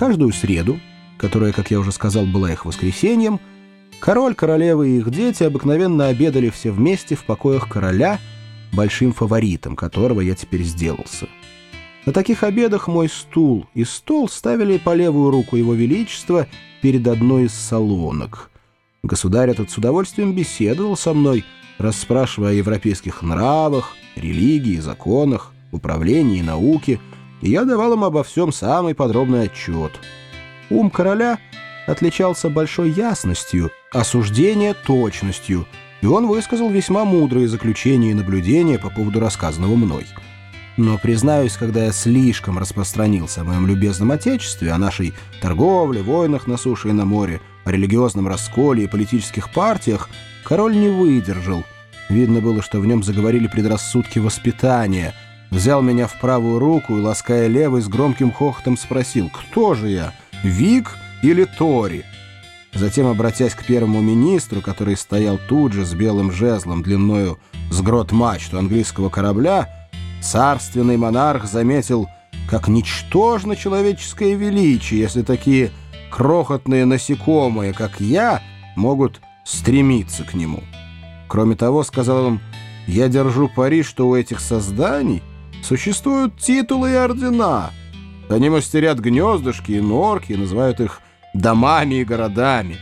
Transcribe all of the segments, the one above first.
Каждую среду, которая, как я уже сказал, была их воскресеньем, король, королева и их дети обыкновенно обедали все вместе в покоях короля, большим фаворитом которого я теперь сделался. На таких обедах мой стул и стол ставили по левую руку его величества перед одной из салонок. Государь этот с удовольствием беседовал со мной, расспрашивая о европейских нравах, религии, законах, управлении и науке, и я давал им обо всем самый подробный отчет. Ум короля отличался большой ясностью, осуждение — точностью, и он высказал весьма мудрые заключения и наблюдения по поводу рассказанного мной. Но, признаюсь, когда я слишком распространился о моем любезном отечестве, о нашей торговле, войнах на суше и на море, о религиозном расколе и политических партиях, король не выдержал. Видно было, что в нем заговорили предрассудки воспитания — взял меня в правую руку и, лаская левой, с громким хохотом спросил, кто же я, Вик или Тори? Затем, обратясь к первому министру, который стоял тут же с белым жезлом длиною с грот мачту английского корабля, царственный монарх заметил, как ничтожно человеческое величие, если такие крохотные насекомые, как я, могут стремиться к нему. Кроме того, сказал он, я держу пари, что у этих созданий Существуют титулы и ордена. Они мастерят гнездышки и норки, называют их домами и городами.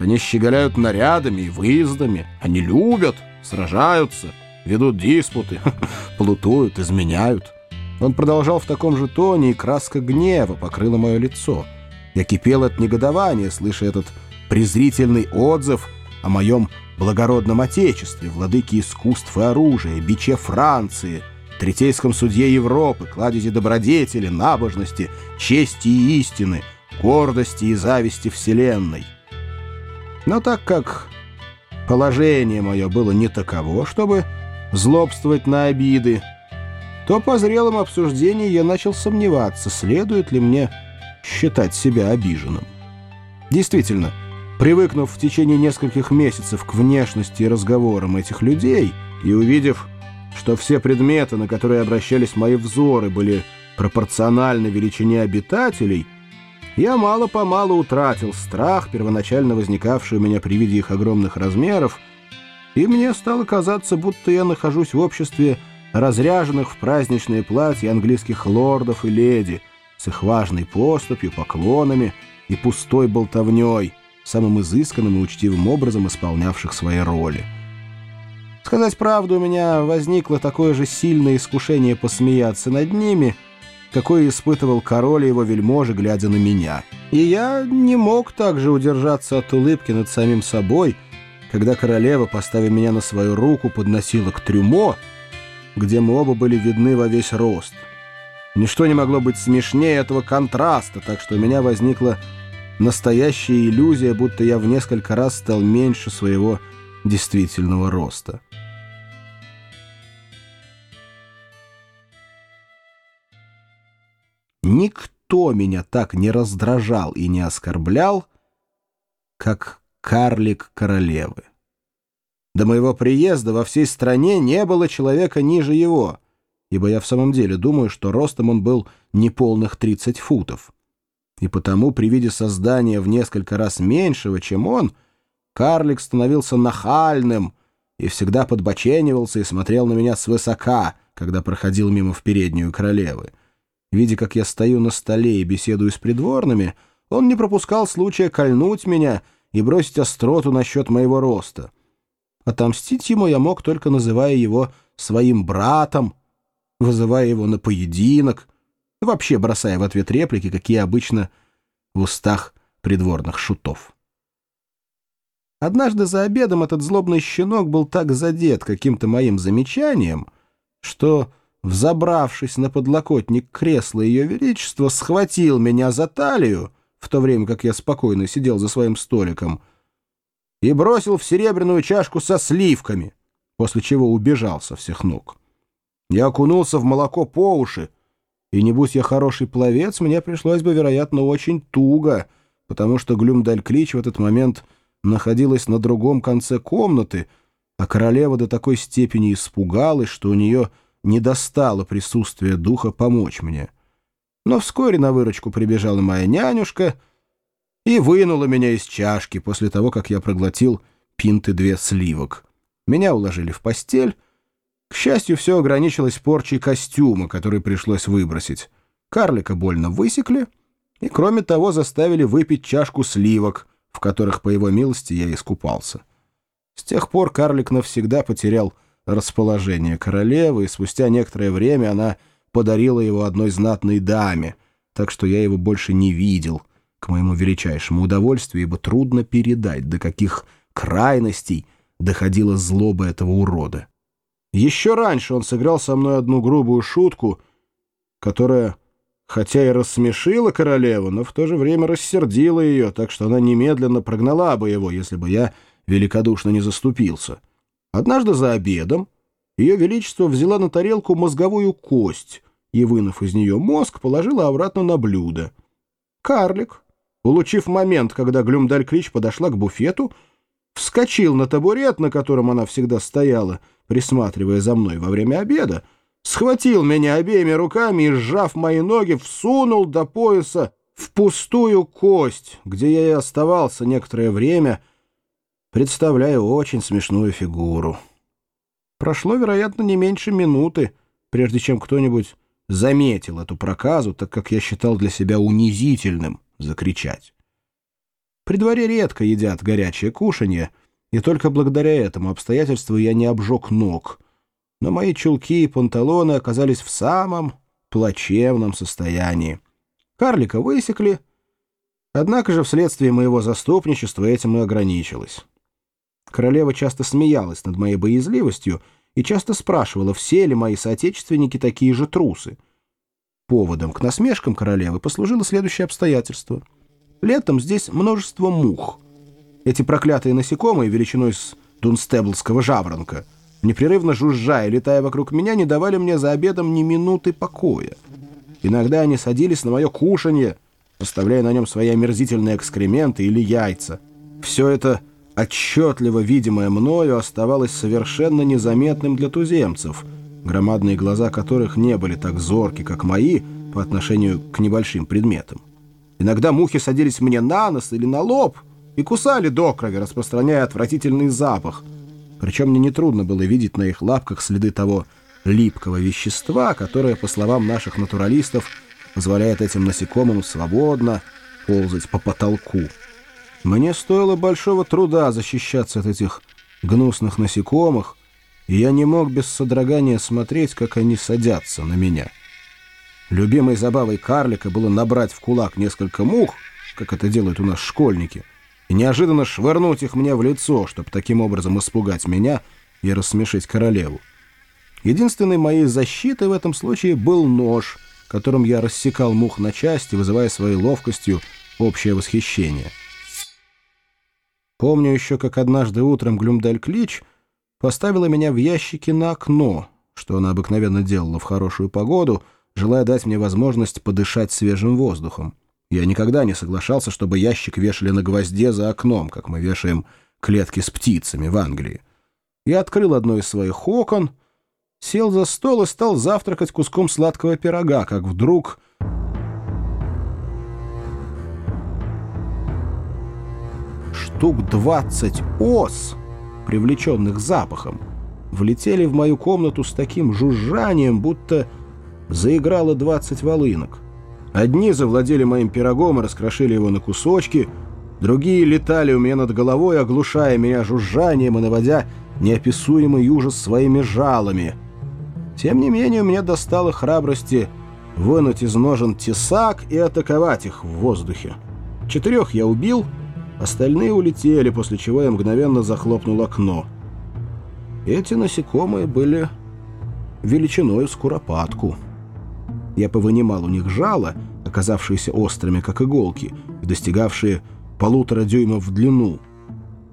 Они щеголяют нарядами и выездами. Они любят, сражаются, ведут диспуты, плутуют, изменяют. Он продолжал в таком же тоне, и краска гнева покрыла мое лицо. Я кипел от негодования, слыша этот презрительный отзыв о моем благородном отечестве, владыке искусств и оружия, биче Франции — третейском судье Европы, кладези добродетели, набожности, чести и истины, гордости и зависти Вселенной. Но так как положение мое было не таково, чтобы злобствовать на обиды, то по зрелом обсуждении я начал сомневаться, следует ли мне считать себя обиженным. Действительно, привыкнув в течение нескольких месяцев к внешности и разговорам этих людей и увидев, что все предметы, на которые обращались мои взоры, были пропорциональны величине обитателей, я мало-помалу утратил страх, первоначально возникавший у меня при виде их огромных размеров, и мне стало казаться, будто я нахожусь в обществе разряженных в праздничные платья английских лордов и леди, с их важной поступью, поклонами и пустой болтовней, самым изысканным и учтивым образом исполнявших свои роли. Сказать правду, у меня возникло такое же сильное искушение посмеяться над ними, какое испытывал король и его вельможи, глядя на меня. И я не мог также удержаться от улыбки над самим собой, когда королева, поставив меня на свою руку, подносила к трюмо, где мы оба были видны во весь рост. Ничто не могло быть смешнее этого контраста, так что у меня возникла настоящая иллюзия, будто я в несколько раз стал меньше своего действительного роста. Никто меня так не раздражал и не оскорблял, как карлик королевы. До моего приезда во всей стране не было человека ниже его, ибо я в самом деле думаю, что ростом он был неполных 30 футов. И потому при виде создания в несколько раз меньшего, чем он, карлик становился нахальным и всегда подбоченивался и смотрел на меня свысока, когда проходил мимо в переднюю королевы. Видя, как я стою на столе и беседую с придворными, он не пропускал случая кольнуть меня и бросить остроту насчет моего роста. Отомстить ему я мог, только называя его своим братом, вызывая его на поединок, вообще бросая в ответ реплики, какие обычно в устах придворных шутов. Однажды за обедом этот злобный щенок был так задет каким-то моим замечанием, что взобравшись на подлокотник кресла Ее Величества, схватил меня за талию, в то время как я спокойно сидел за своим столиком, и бросил в серебряную чашку со сливками, после чего убежал со всех ног. Я окунулся в молоко по уши, и не будь я хороший пловец, мне пришлось бы, вероятно, очень туго, потому что Глюмдаль-Клич в этот момент находилась на другом конце комнаты, а королева до такой степени испугалась, что у нее не достало присутствия духа помочь мне. Но вскоре на выручку прибежала моя нянюшка и вынула меня из чашки после того, как я проглотил пинты две сливок. Меня уложили в постель. К счастью, все ограничилось порчей костюма, который пришлось выбросить. Карлика больно высекли и, кроме того, заставили выпить чашку сливок, в которых, по его милости, я искупался. С тех пор карлик навсегда потерял расположение королевы, и спустя некоторое время она подарила его одной знатной даме, так что я его больше не видел, к моему величайшему удовольствию, ибо трудно передать, до каких крайностей доходила злоба этого урода. Еще раньше он сыграл со мной одну грубую шутку, которая, хотя и рассмешила королеву, но в то же время рассердила ее, так что она немедленно прогнала бы его, если бы я великодушно не заступился. Однажды за обедом ее Величество взяла на тарелку мозговую кость и, вынув из нее мозг, положила обратно на блюдо. Карлик, улучив момент, когда Глюмдаль-Крич подошла к буфету, вскочил на табурет, на котором она всегда стояла, присматривая за мной во время обеда, схватил меня обеими руками и, сжав мои ноги, всунул до пояса в пустую кость, где я и оставался некоторое время, представляя очень смешную фигуру. Прошло, вероятно, не меньше минуты, прежде чем кто-нибудь заметил эту проказу, так как я считал для себя унизительным закричать. При дворе редко едят горячее кушанье, и только благодаря этому обстоятельству я не обжег ног. Но мои чулки и панталоны оказались в самом плачевном состоянии. Карлика высекли, однако же вследствие моего заступничества этим и ограничилось. Королева часто смеялась над моей боязливостью и часто спрашивала, все ли мои соотечественники такие же трусы. Поводом к насмешкам королевы послужило следующее обстоятельство — Летом здесь множество мух. Эти проклятые насекомые величиной с дунстеблского жаворонка, непрерывно жужжая, летая вокруг меня, не давали мне за обедом ни минуты покоя. Иногда они садились на мое кушанье, оставляя на нем свои омерзительные экскременты или яйца. Все это, отчетливо видимое мною, оставалось совершенно незаметным для туземцев, громадные глаза которых не были так зорки, как мои, по отношению к небольшим предметам. Иногда мухи садились мне на нос или на лоб и кусали до крови, распространяя отвратительный запах. Причем мне нетрудно было видеть на их лапках следы того липкого вещества, которое, по словам наших натуралистов, позволяет этим насекомым свободно ползать по потолку. Мне стоило большого труда защищаться от этих гнусных насекомых, и я не мог без содрогания смотреть, как они садятся на меня. Любимой забавой карлика было набрать в кулак несколько мух, как это делают у нас школьники, и неожиданно швырнуть их мне в лицо, чтобы таким образом испугать меня и рассмешить королеву. Единственной моей защитой в этом случае был нож, которым я рассекал мух на части, вызывая своей ловкостью общее восхищение. Помню еще, как однажды утром Глюмдаль-Клич поставила меня в ящике на окно, что она обыкновенно делала в хорошую погоду — желая дать мне возможность подышать свежим воздухом. Я никогда не соглашался, чтобы ящик вешали на гвозде за окном, как мы вешаем клетки с птицами в Англии. Я открыл одно из своих окон, сел за стол и стал завтракать куском сладкого пирога, как вдруг... Штук двадцать ос, привлеченных запахом, влетели в мою комнату с таким жужжанием, будто заиграло 20 волынок. Одни завладели моим пирогом и раскрошили его на кусочки, другие летали у меня над головой, оглушая меня жужжанием и наводя неописуемый ужас своими жалами. Тем не менее, мне достало храбрости вынуть из ножен тесак и атаковать их в воздухе. Четырех я убил, остальные улетели, после чего я мгновенно захлопнул окно. Эти насекомые были величиной с куропатку. Я повынимал у них жало, оказавшиеся острыми, как иголки, и достигавшие полутора дюймов в длину.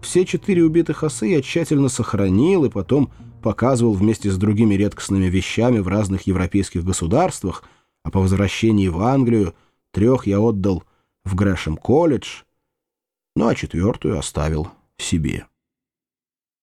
Все четыре убитых осы я тщательно сохранил и потом показывал вместе с другими редкостными вещами в разных европейских государствах, а по возвращении в Англию трех я отдал в Грэшем колледж, ну а четвертую оставил себе.